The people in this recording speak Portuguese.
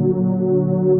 Música